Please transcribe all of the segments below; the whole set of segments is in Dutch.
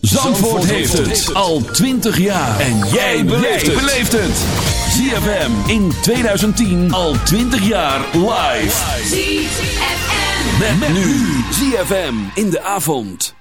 Zandvoort heeft het al 20 jaar. En jij beleeft het. ZFM in 2010 al 20 jaar live. ZFM. Met, nu ZFM in de avond.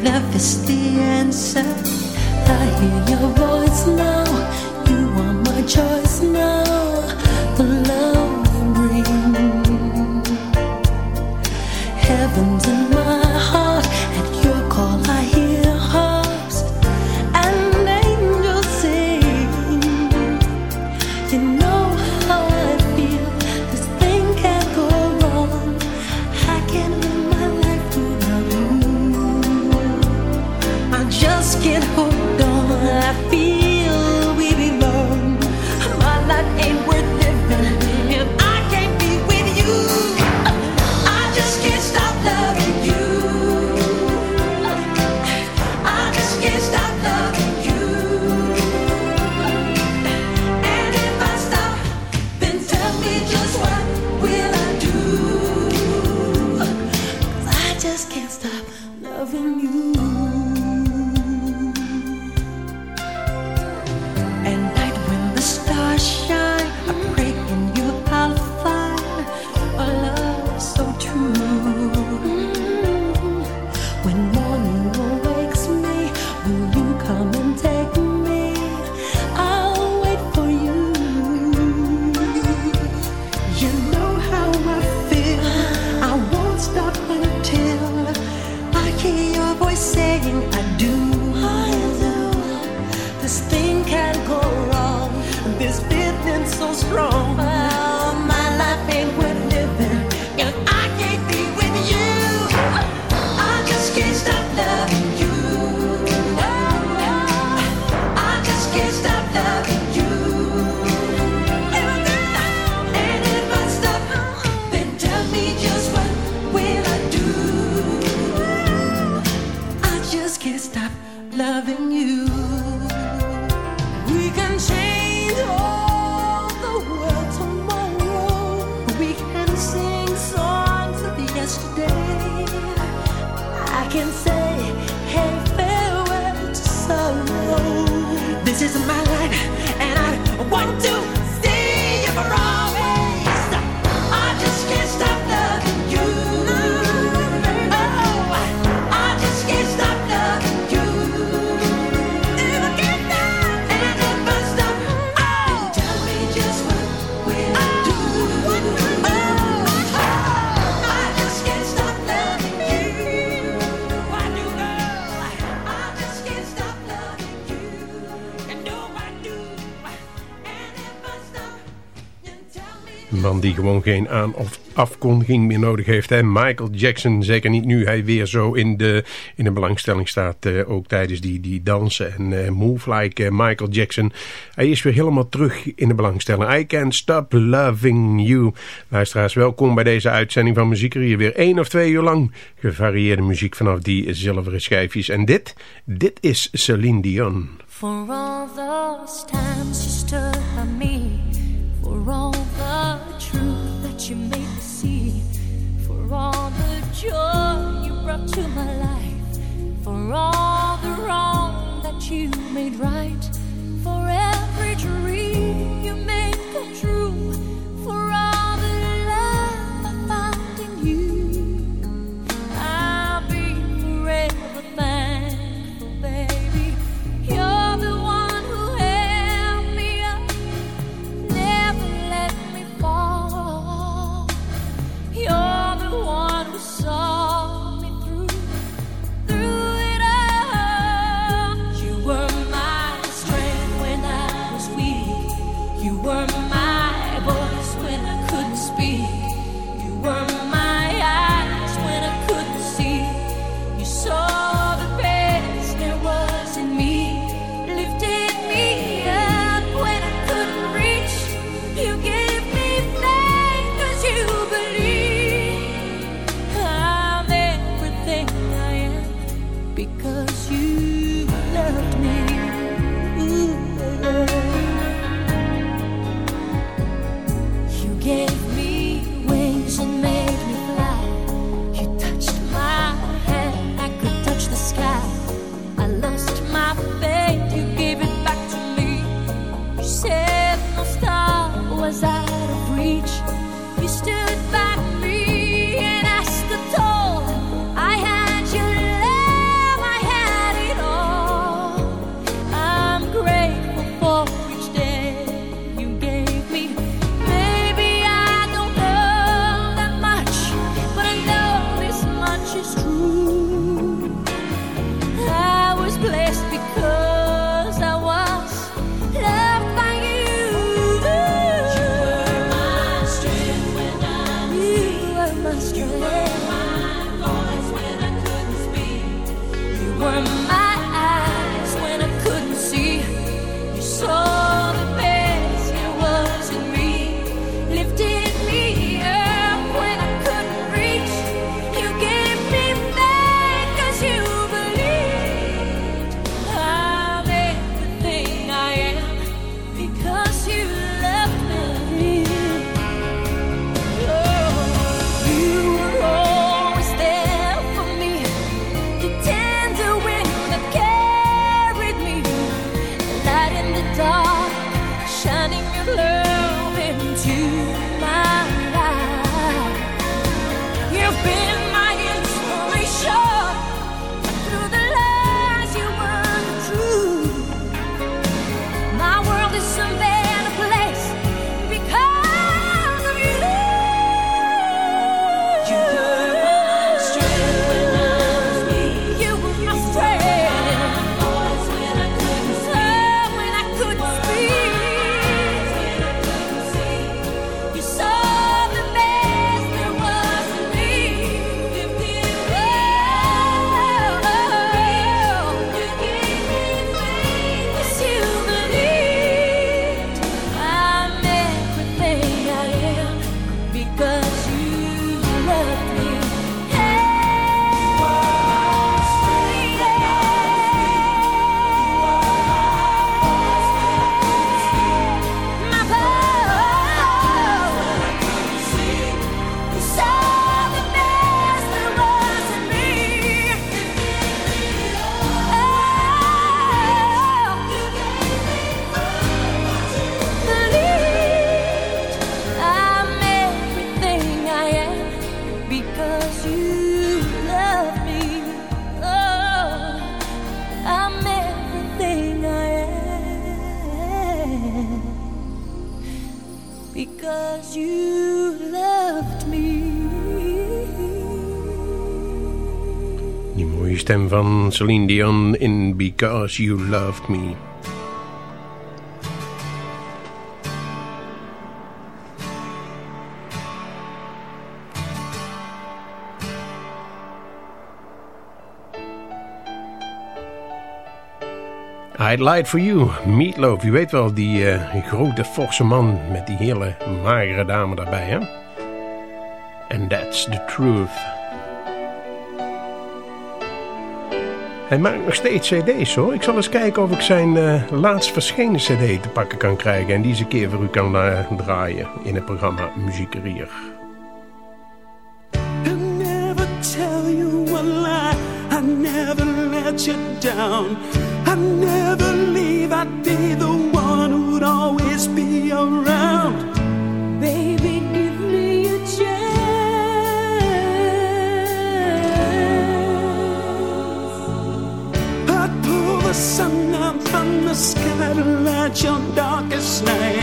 Love is the answer. I hear your voice now. You are my choice gewoon geen aan- of afkondiging meer nodig heeft. En Michael Jackson, zeker niet nu hij weer zo in de, in de belangstelling staat. Eh, ook tijdens die, die dansen en eh, move like eh, Michael Jackson. Hij is weer helemaal terug in de belangstelling. I can't stop loving you. Luisteraars, welkom bij deze uitzending van Muziek Hier Weer één of twee uur lang gevarieerde muziek vanaf die zilveren schijfjes. En dit, dit is Celine Dion. For all times me. For all you made me see, for all the joy you brought to my life, for all the wrong that you made right, for every dream you made. stem van Celine Dion in Because You Loved Me. I'd Lie For You, Meatloaf. Je weet wel, die eh, grote forse man met die hele magere dame daarbij, hè? And that's the truth. Hij maakt nog steeds cd's hoor. Ik zal eens kijken of ik zijn eh, laatst verschenen cd te pakken kan krijgen... en die eens een keer voor u kan eh, draaien in het programma Muziekerier. never tell you lie. I never let you down. your darkest night.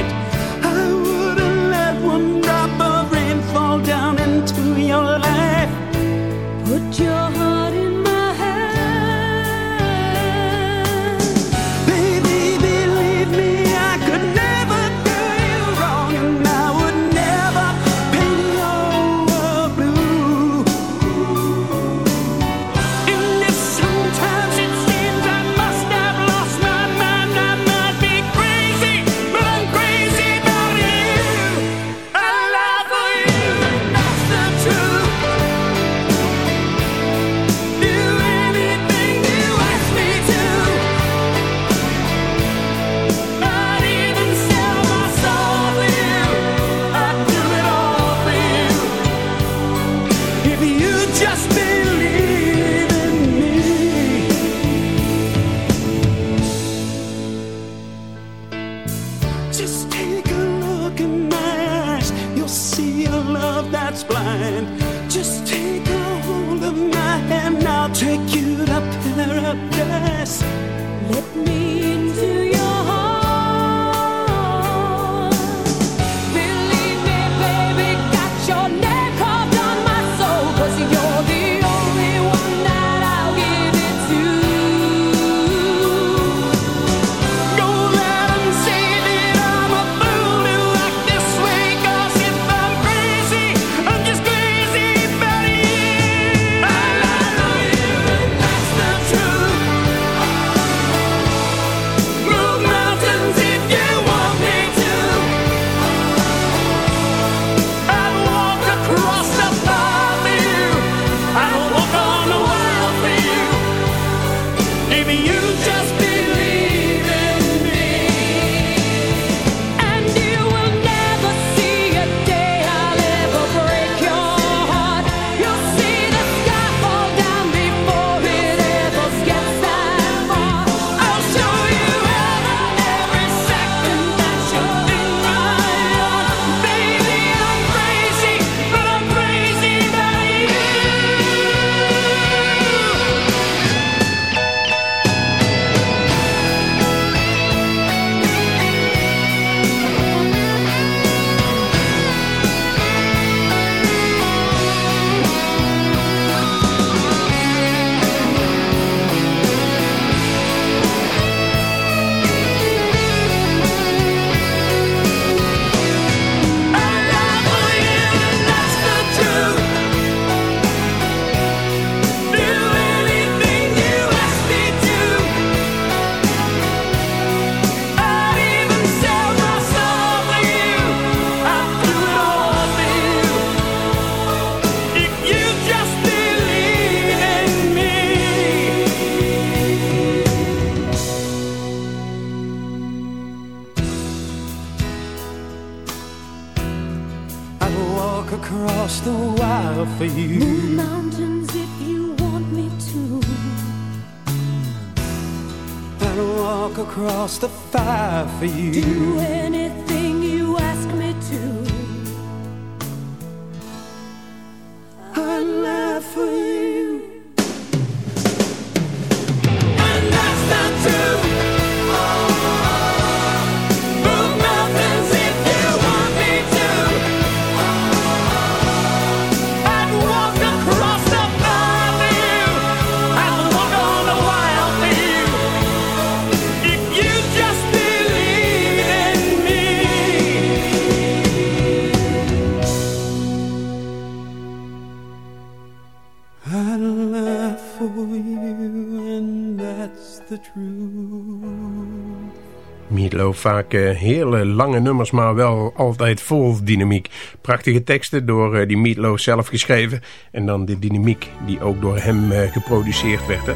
Uh, hele lange nummers, maar wel altijd vol dynamiek. Prachtige teksten door uh, die Meatloaf zelf geschreven. En dan de dynamiek die ook door hem uh, geproduceerd werd. Hè?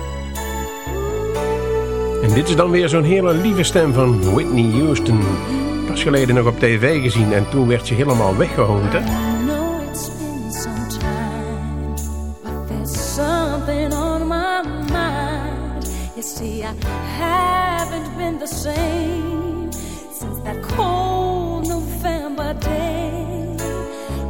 En dit is dan weer zo'n hele lieve stem van Whitney Houston. Pas geleden nog op tv gezien en toen werd ze helemaal weggehoond. Hè? See, I haven't been the same that cold November day.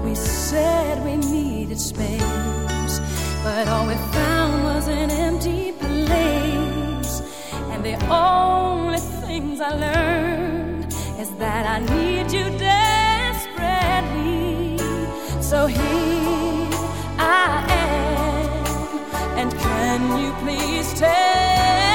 We said we needed space, but all we found was an empty place. And the only things I learned is that I need you desperately. So here I am, and can you please tell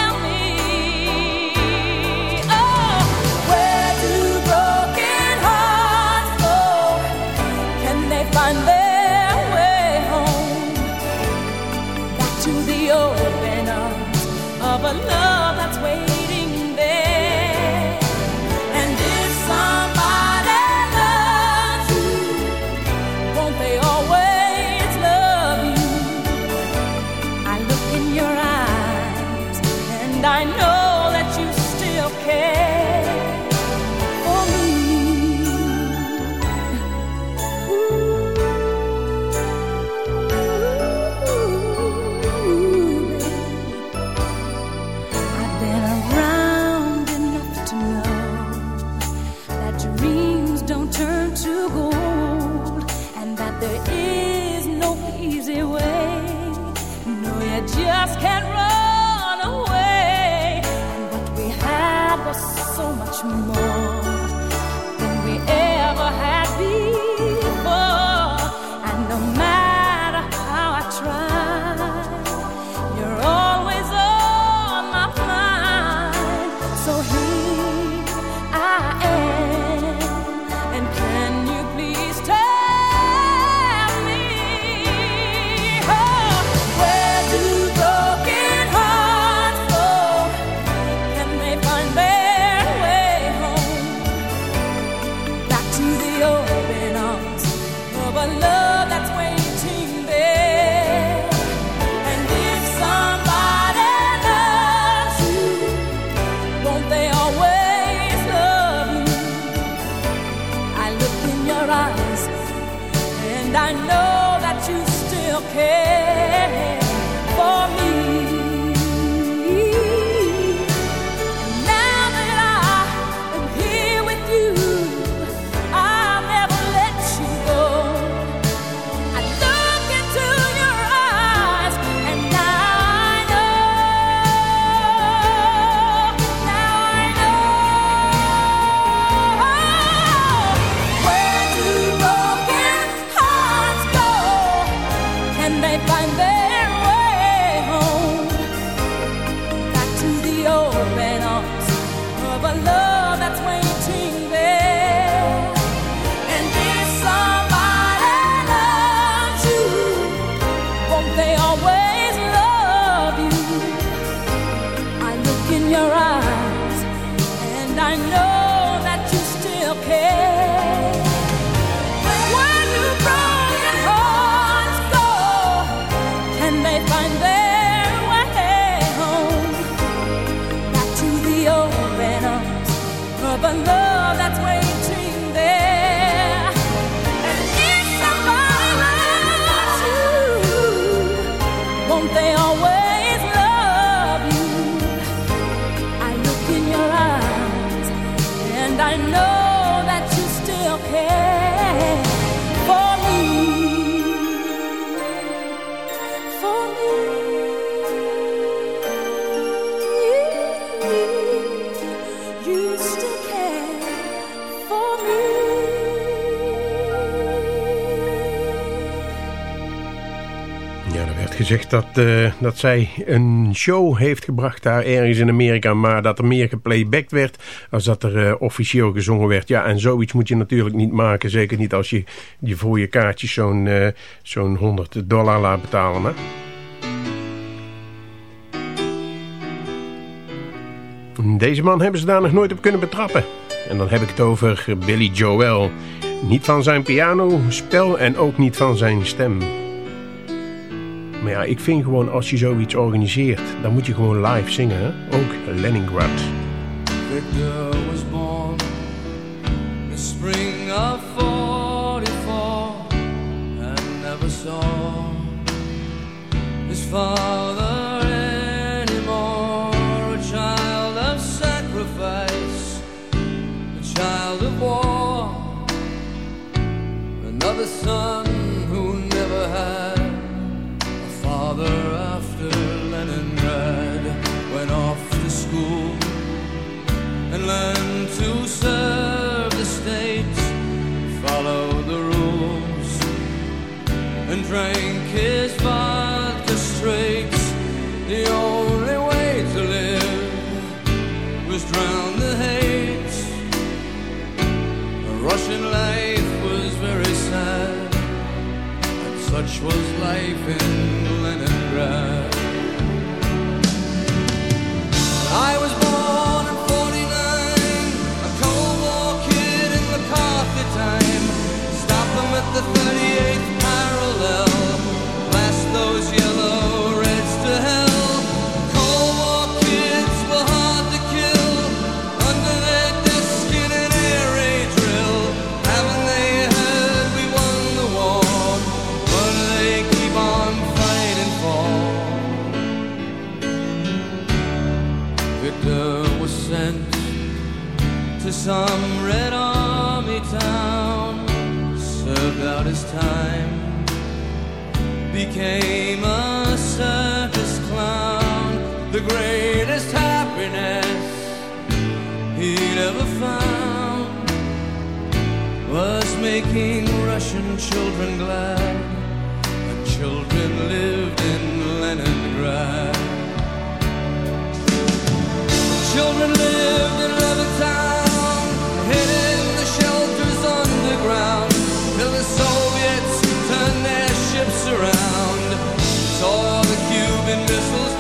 Gezegd dat, eh, dat zij een show heeft gebracht daar ergens in Amerika, maar dat er meer geplaybacked werd als dat er eh, officieel gezongen werd. Ja, en zoiets moet je natuurlijk niet maken, zeker niet als je, je voor je kaartjes zo'n eh, zo'n 100 dollar laat betalen. Hè? Deze man hebben ze daar nog nooit op kunnen betrappen. En dan heb ik het over Billy Joel. Niet van zijn pianospel en ook niet van zijn stem. Maar ja, ik vind gewoon als je zoiets organiseert, dan moet je gewoon live zingen. Hè? Ook Leningrad. Victor was born in the spring of 44 and never saw his father anymore. A child of sacrifice, a child of war, another son his vodka some Red Army town, served out his time, became a circus clown, the greatest happiness he'd ever found was making Russian children glad, and children lived in Leningrad. Children lived in Levittown, underground, till the Soviets turned their ships around, tore the Cuban missiles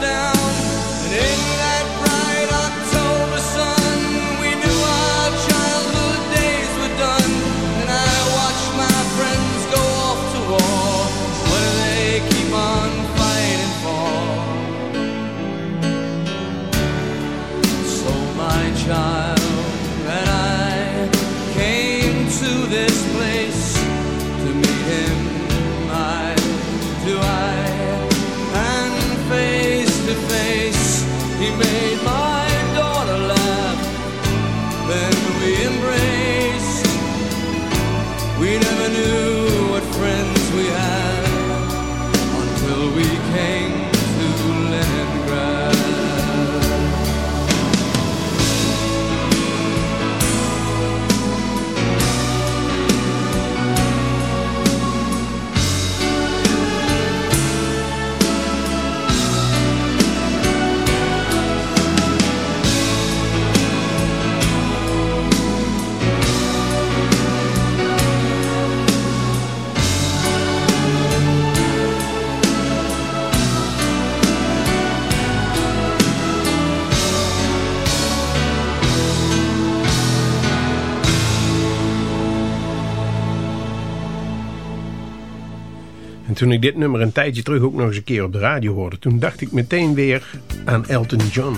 toen ik dit nummer een tijdje terug ook nog eens een keer op de radio hoorde... toen dacht ik meteen weer aan Elton John.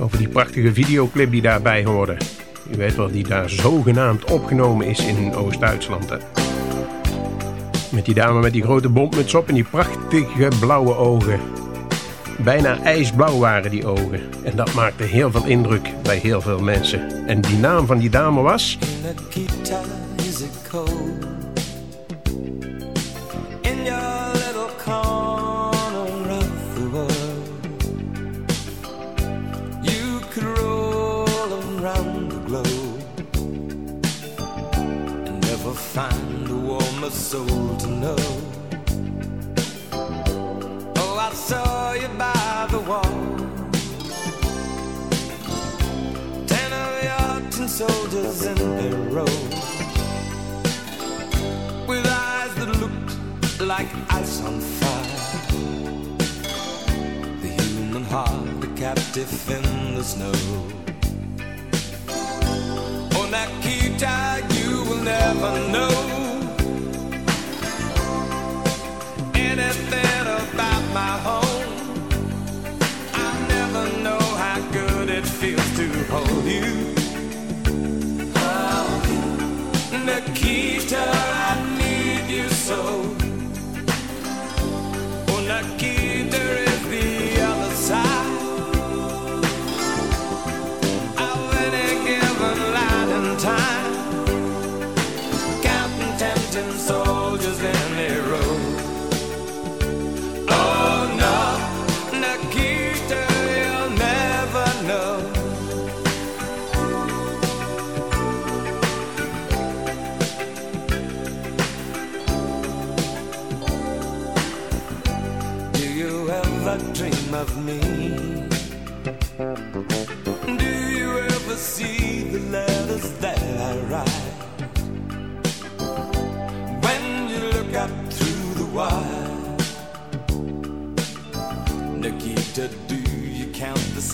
Over die prachtige videoclip die daarbij hoorde. U weet wel, die daar zogenaamd opgenomen is in Oost-Duitsland. Met die dame met die grote bontmuts op en die prachtige blauwe ogen. Bijna ijsblauw waren die ogen. En dat maakte heel veel indruk bij heel veel mensen. En die naam van die dame was... road and never find a warmer soul to know. Oh, I saw you by the wall. Ten of your tin soldiers in a row with eyes that looked like ice on fire. The human heart, a captive in the snow. child, you will never know anything about my home. I'll never know how good it feels to hold you. Oh, Nikita, I need you so. Oh, Nikita.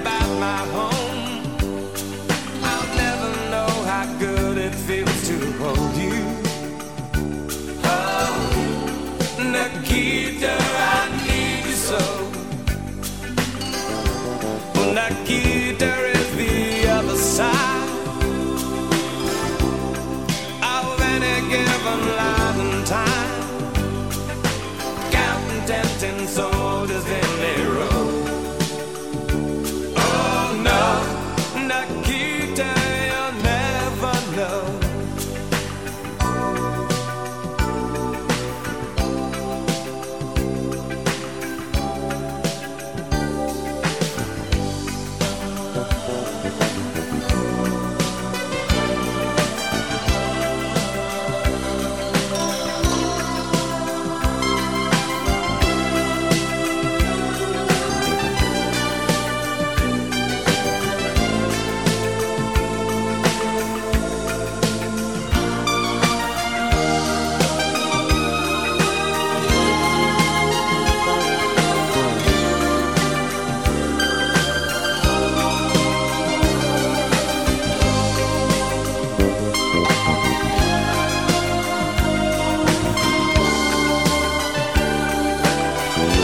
about my home.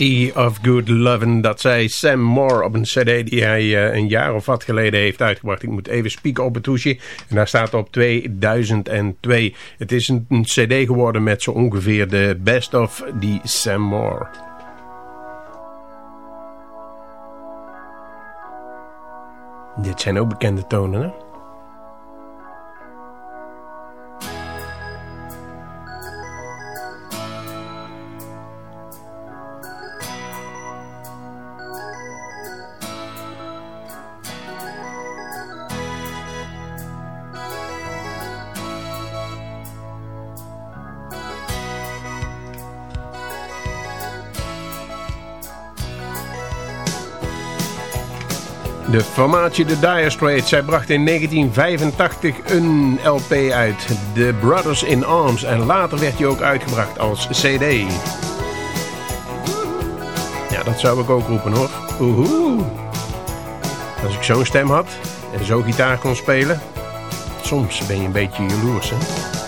Plenty of Good loving Dat zei Sam Moore op een cd die hij eh, een jaar of wat geleden heeft uitgebracht. Ik moet even spieken op het hoesje. En daar staat op 2002. Het is een, een cd geworden met zo ongeveer de best of die Sam Moore. Dit zijn ook bekende tonen, hè? Formaatje de Dire Straits. Zij bracht in 1985 een LP uit, The Brothers in Arms. En later werd die ook uitgebracht als CD. Ja, dat zou ik ook roepen hoor. Oehoe. Als ik zo'n stem had en zo gitaar kon spelen. Soms ben je een beetje jaloers hè.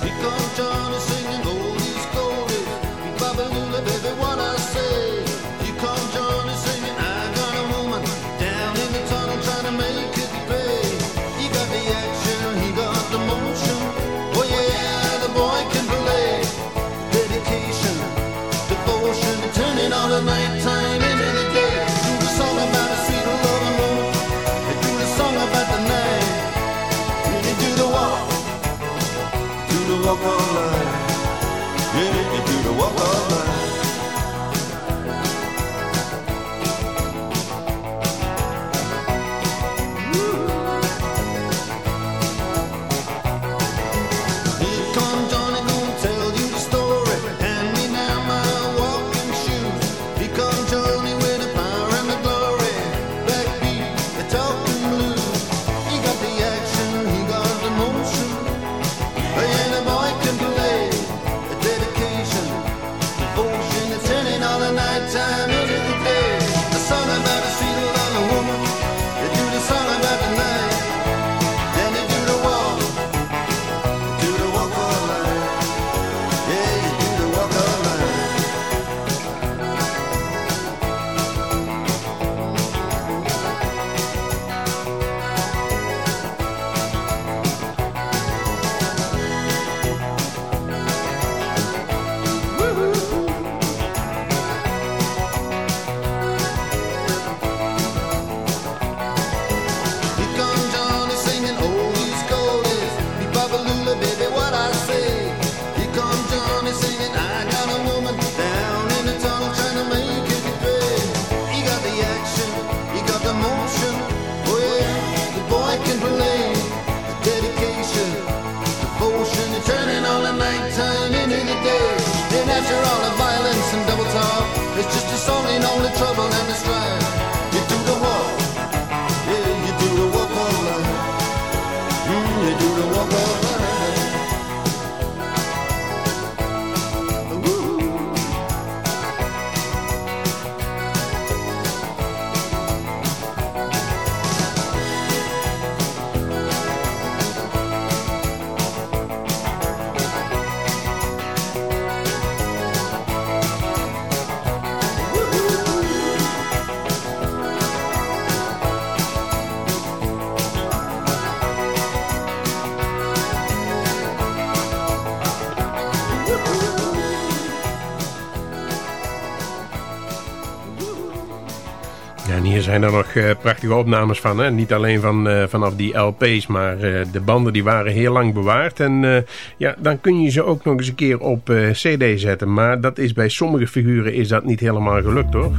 Hier zijn er nog eh, prachtige opnames van. Hè? Niet alleen van, eh, vanaf die LP's, maar eh, de banden die waren heel lang bewaard. En ja, dan kun je ze ook nog eens een keer op cd zetten. Maar dat is bij sommige figuren is dat niet helemaal gelukt hoor.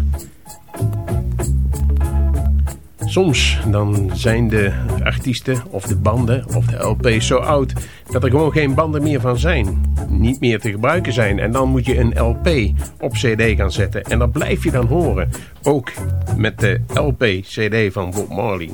Soms dan zijn de artiesten of de banden of de LP's zo oud dat er gewoon geen banden meer van zijn. Niet meer te gebruiken zijn. En dan moet je een LP op CD gaan zetten. En dat blijf je dan horen. Ook met de LP-CD van Bob Marley.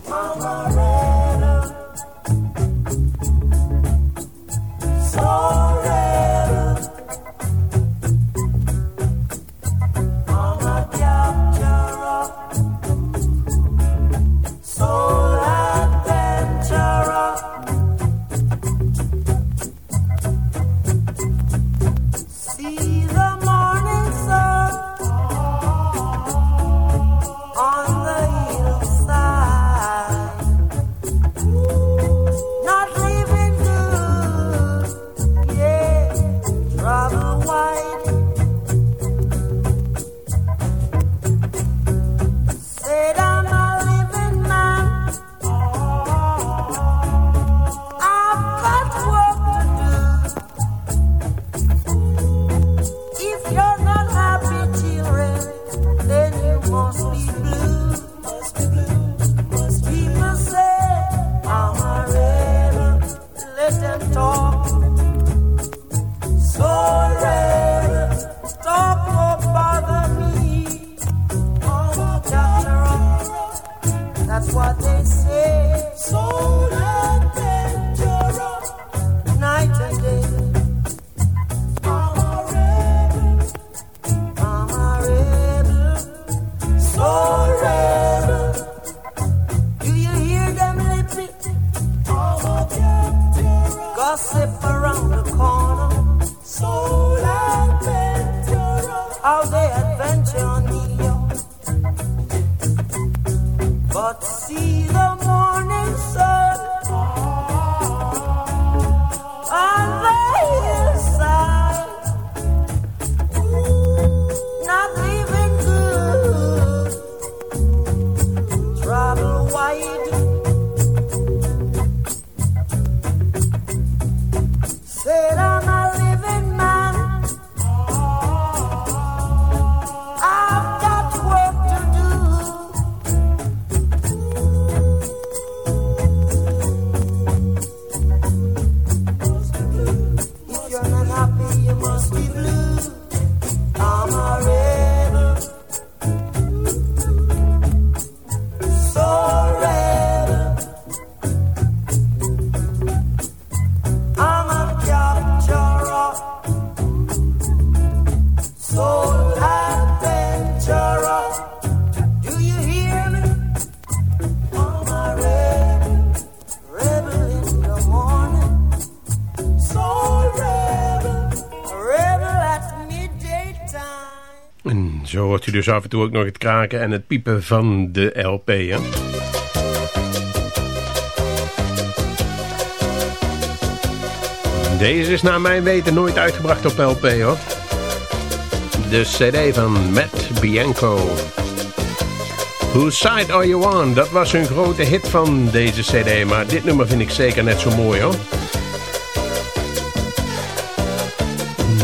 Dus af en toe ook nog het kraken en het piepen van de LP. Hè? Deze is naar mijn weten nooit uitgebracht op LP hoor. De cd van Matt Bianco. Whose Side Are You On? Dat was een grote hit van deze cd. Maar dit nummer vind ik zeker net zo mooi hoor.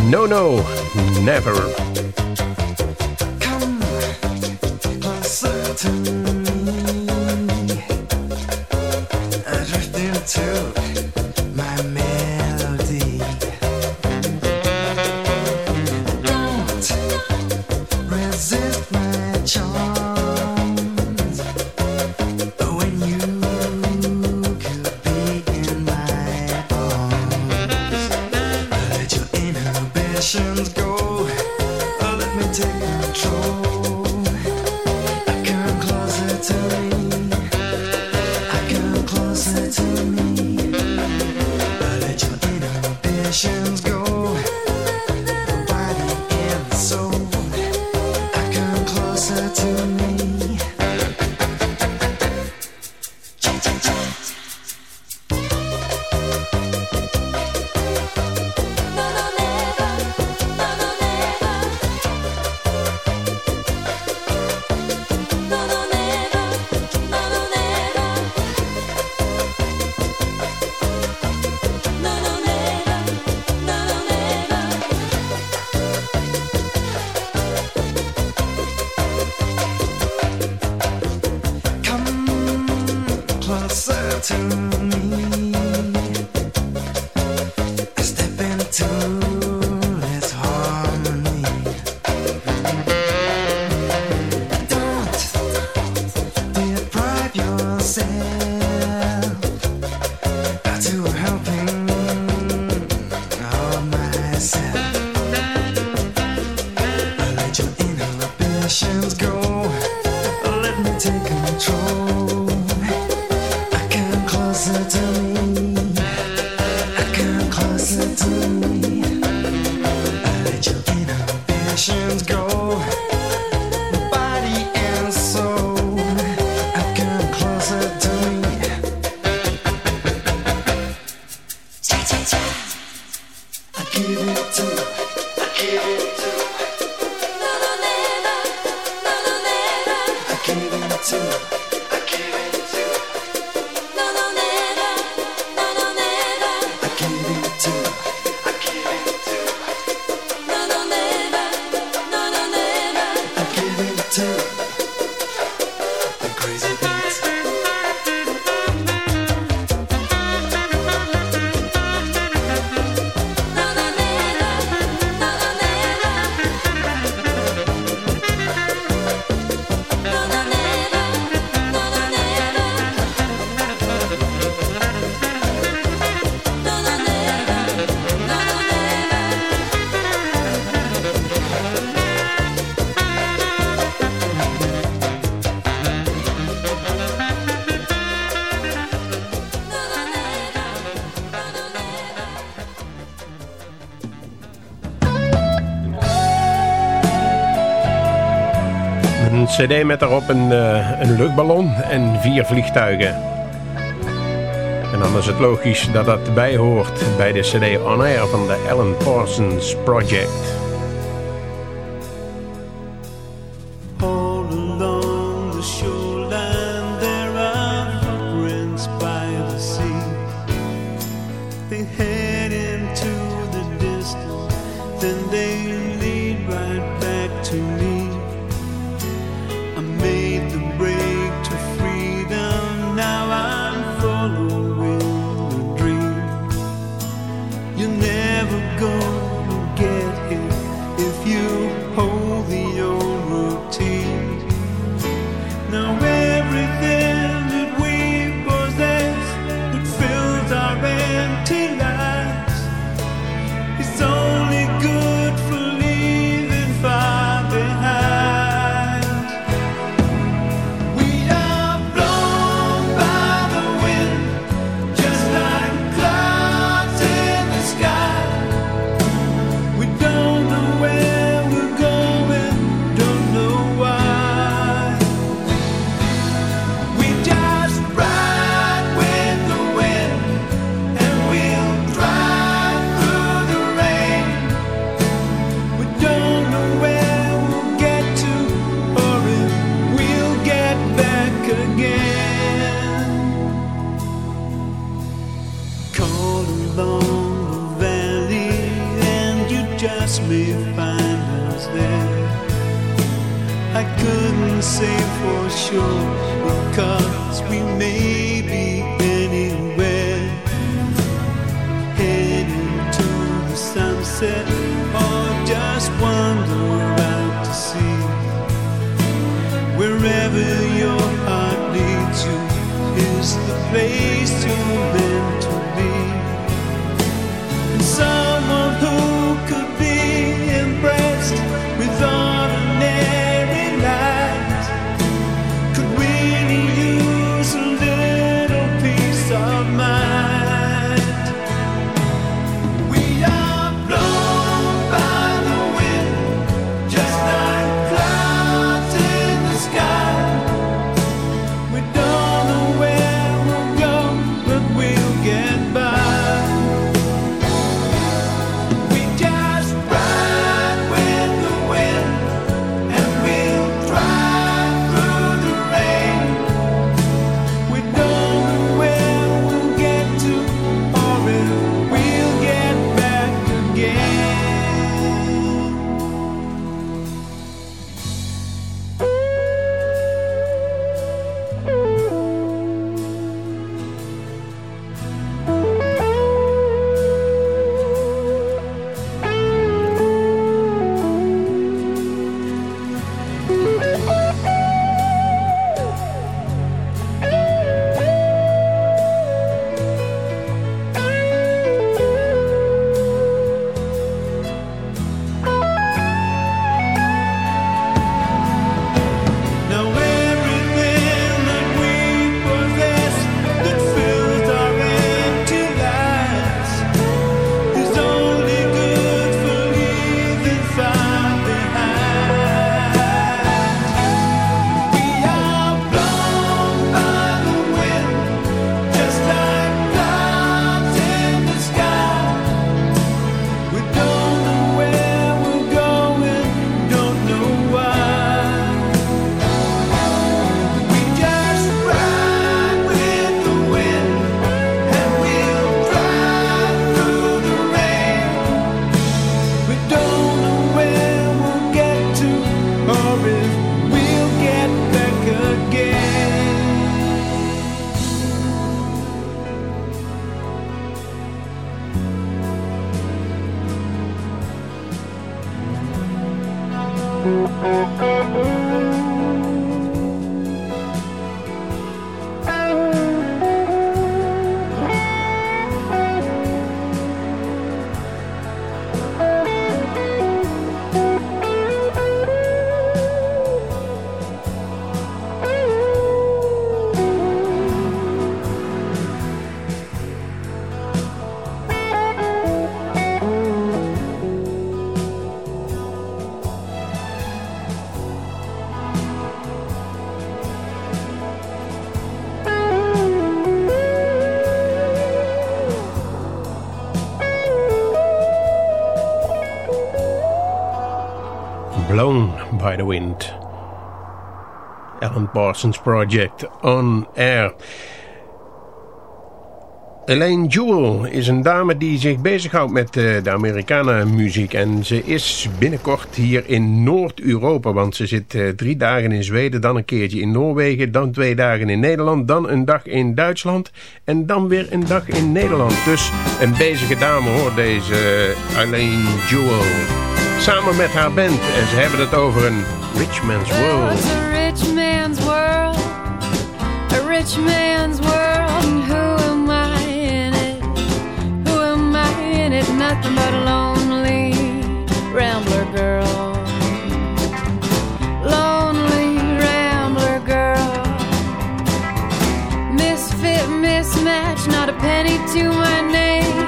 No, no, never. Thank you. cd met daarop een, eh, een luchtballon en vier vliegtuigen. En dan is het logisch dat dat bijhoort bij de cd On Air van de Alan Parsons Project. sunset or oh, just wander out to sea. Wherever your heart leads you is the place. By the Wind. Alan Parsons Project on Air. Elaine Jewell is een dame die zich bezighoudt met eh, de Americana-muziek. En ze is binnenkort hier in Noord-Europa. Want ze zit eh, drie dagen in Zweden, dan een keertje in Noorwegen... dan twee dagen in Nederland, dan een dag in Duitsland... en dan weer een dag in Nederland. Dus een bezige dame hoor, deze eh, Elaine Jewell. Samen met haar band. En ze hebben het over een Rich Man's World. A rich man's world, a rich man's world. And who am I in it? Who am I in it? Nothing but a lonely rambler girl. Lonely rambler girl. Misfit, mismatch, not a penny to my name.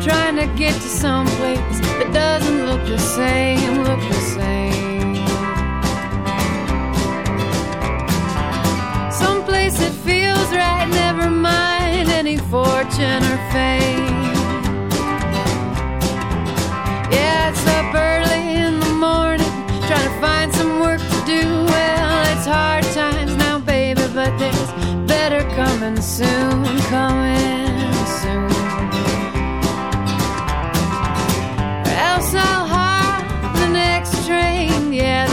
Trying to get to some that doesn't look the same, look the same. Someplace it feels right, never mind any fortune or fame. Yeah, it's up early in the morning, trying to find some work to do. Well, it's hard times now, baby, but there's better coming soon, coming so hard the next train, yeah.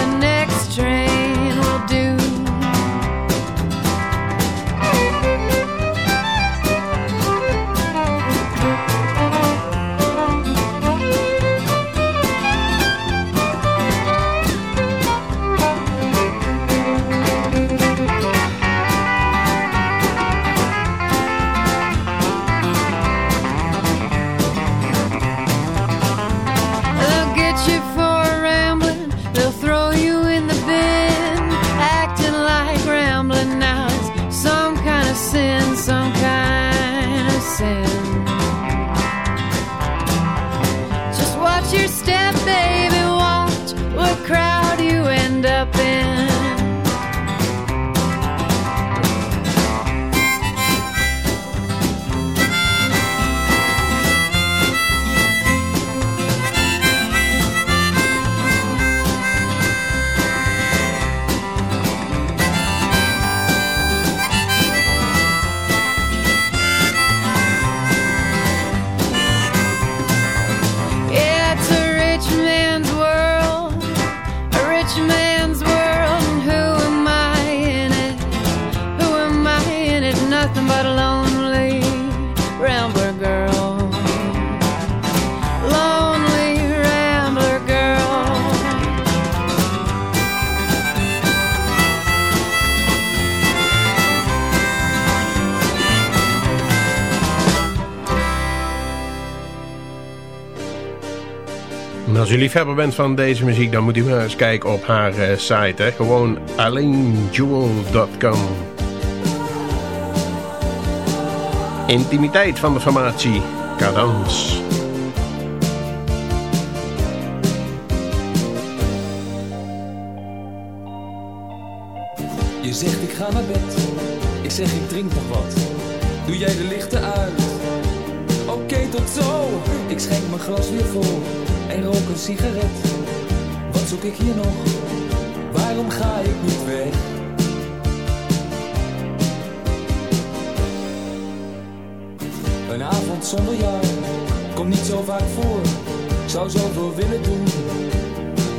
Als u liefhebber bent van deze muziek, dan moet u maar eens kijken op haar eh, site. Hè. Gewoon alleenjewel.com. Intimiteit van de formatie Cadans. Je zegt ik ga naar bed, ik zeg ik drink nog wat. Doe jij de lichten uit? Oké, tot zo. Ik schenk mijn glas weer vol en rook een sigaret. Wat zoek ik hier nog? Waarom ga ik niet weg? Een avond zonder jou komt niet zo vaak voor. Ik zou zoveel willen doen,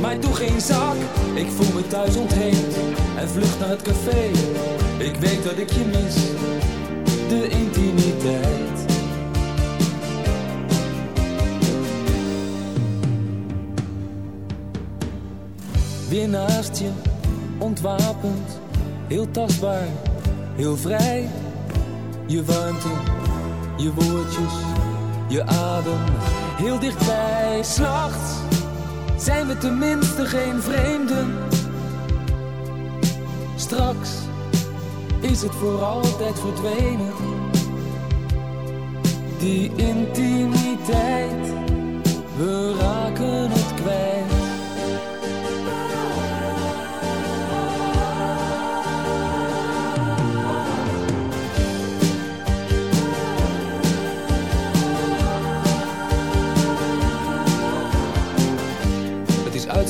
maar doe geen zak. Ik voel me thuis ontheemd en vlucht naar het café. Ik weet dat ik je mis, de intimiteit. Weer naast je, ontwapend, heel tastbaar, heel vrij. Je warmte, je woordjes, je adem, heel dichtbij. S'nachts zijn we tenminste geen vreemden. Straks is het voor altijd verdwenen. Die intimiteit, we raken het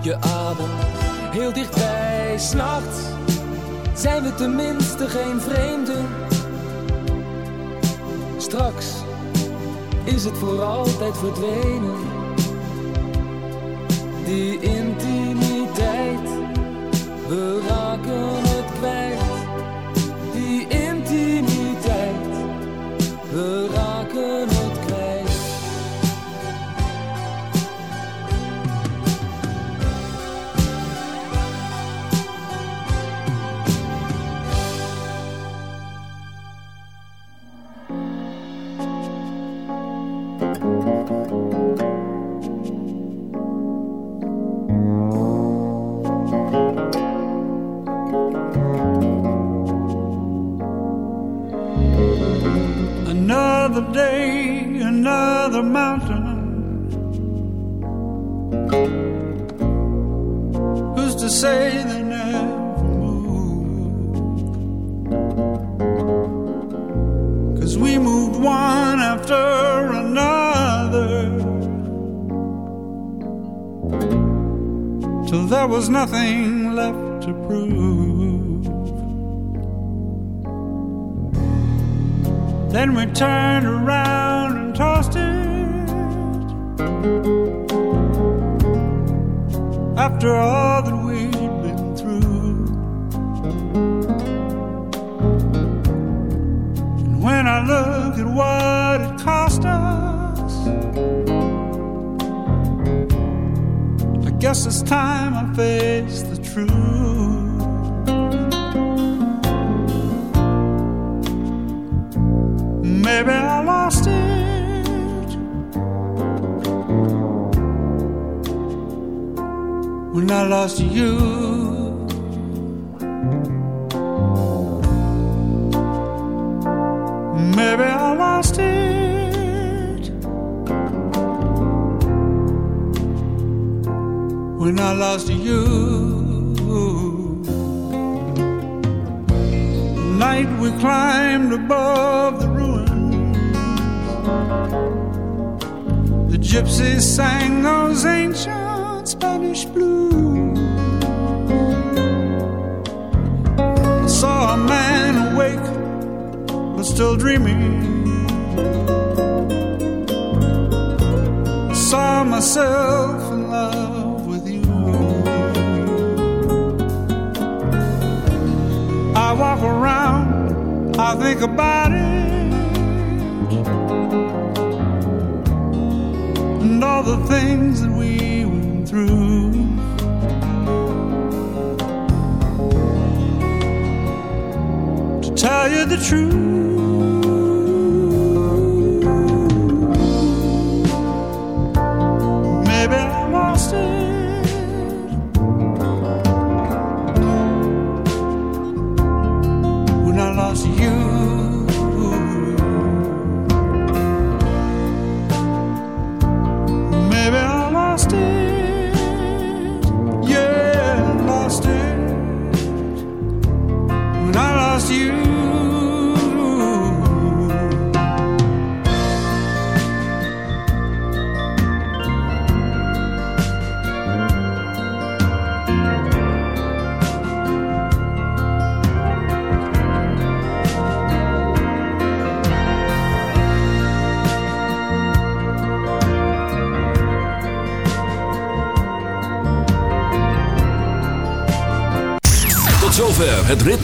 je adem, heel dichtbij. S'nachts zijn we tenminste geen vreemden. Straks is het voor altijd verdwenen. Die intimiteit, was nothing left to prove. Then we turned around and tossed it. After all that Guess it's time I face the truth. Maybe I lost it when I lost you. Gypsies sang those ancient Spanish blues. I saw a man awake, but still dreaming. I saw myself in love with you. I walk around, I think about it, all the things that we went through. To tell you the truth,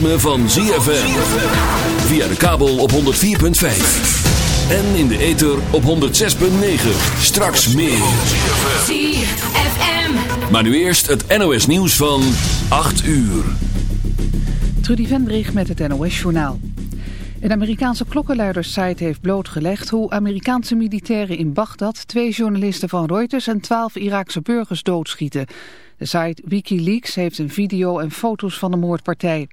ritme van ZFM. Via de kabel op 104.5. En in de ether op 106.9. Straks meer. ZFM. Maar nu eerst het NOS nieuws van 8 uur. Trudy Vendrig met het NOS-journaal. Een Amerikaanse klokkenluidersite heeft blootgelegd hoe Amerikaanse militairen in Bagdad twee journalisten van Reuters en twaalf Iraakse burgers doodschieten. De site Wikileaks heeft een video en foto's van de moordpartij.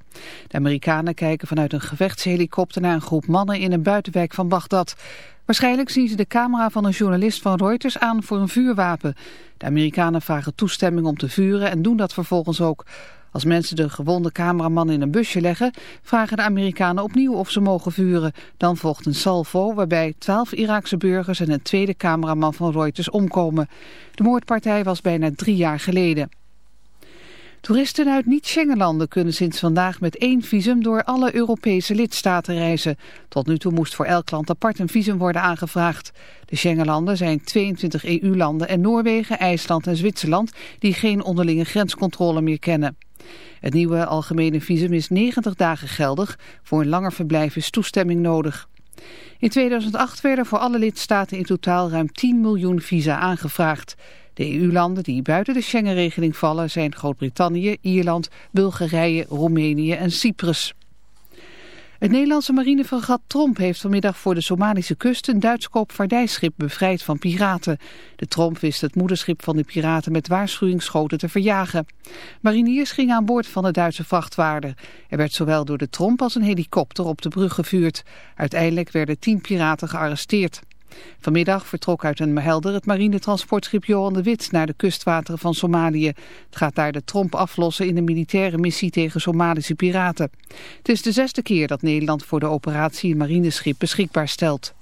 De Amerikanen kijken vanuit een gevechtshelikopter naar een groep mannen in een buitenwijk van Bagdad. Waarschijnlijk zien ze de camera van een journalist van Reuters aan voor een vuurwapen. De Amerikanen vragen toestemming om te vuren en doen dat vervolgens ook. Als mensen de gewonde cameraman in een busje leggen, vragen de Amerikanen opnieuw of ze mogen vuren. Dan volgt een salvo waarbij twaalf Iraakse burgers en een tweede cameraman van Reuters omkomen. De moordpartij was bijna drie jaar geleden. Toeristen uit niet-Schengenlanden kunnen sinds vandaag met één visum door alle Europese lidstaten reizen. Tot nu toe moest voor elk land apart een visum worden aangevraagd. De Schengenlanden zijn 22 EU-landen en Noorwegen, IJsland en Zwitserland die geen onderlinge grenscontrole meer kennen. Het nieuwe algemene visum is 90 dagen geldig. Voor een langer verblijf is toestemming nodig. In 2008 werden voor alle lidstaten in totaal ruim 10 miljoen visa aangevraagd. De EU-landen die buiten de Schengen-regeling vallen zijn Groot-Brittannië, Ierland, Bulgarije, Roemenië en Cyprus. Het Nederlandse marinefregat Tromp heeft vanmiddag voor de Somalische kust een Duits koopvaardijschip bevrijd van piraten. De Tromp wist het moederschip van de piraten met waarschuwingsschoten te verjagen. Mariniers gingen aan boord van de Duitse vrachtwaarder. Er werd zowel door de Tromp als een helikopter op de brug gevuurd. Uiteindelijk werden tien piraten gearresteerd. Vanmiddag vertrok uit een helder het marinetransportschip Johan de Wit naar de kustwateren van Somalië. Het gaat daar de tromp aflossen in een militaire missie tegen Somalische piraten. Het is de zesde keer dat Nederland voor de operatie een marineschip beschikbaar stelt.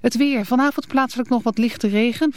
Het weer. Vanavond plaatselijk nog wat lichte regen.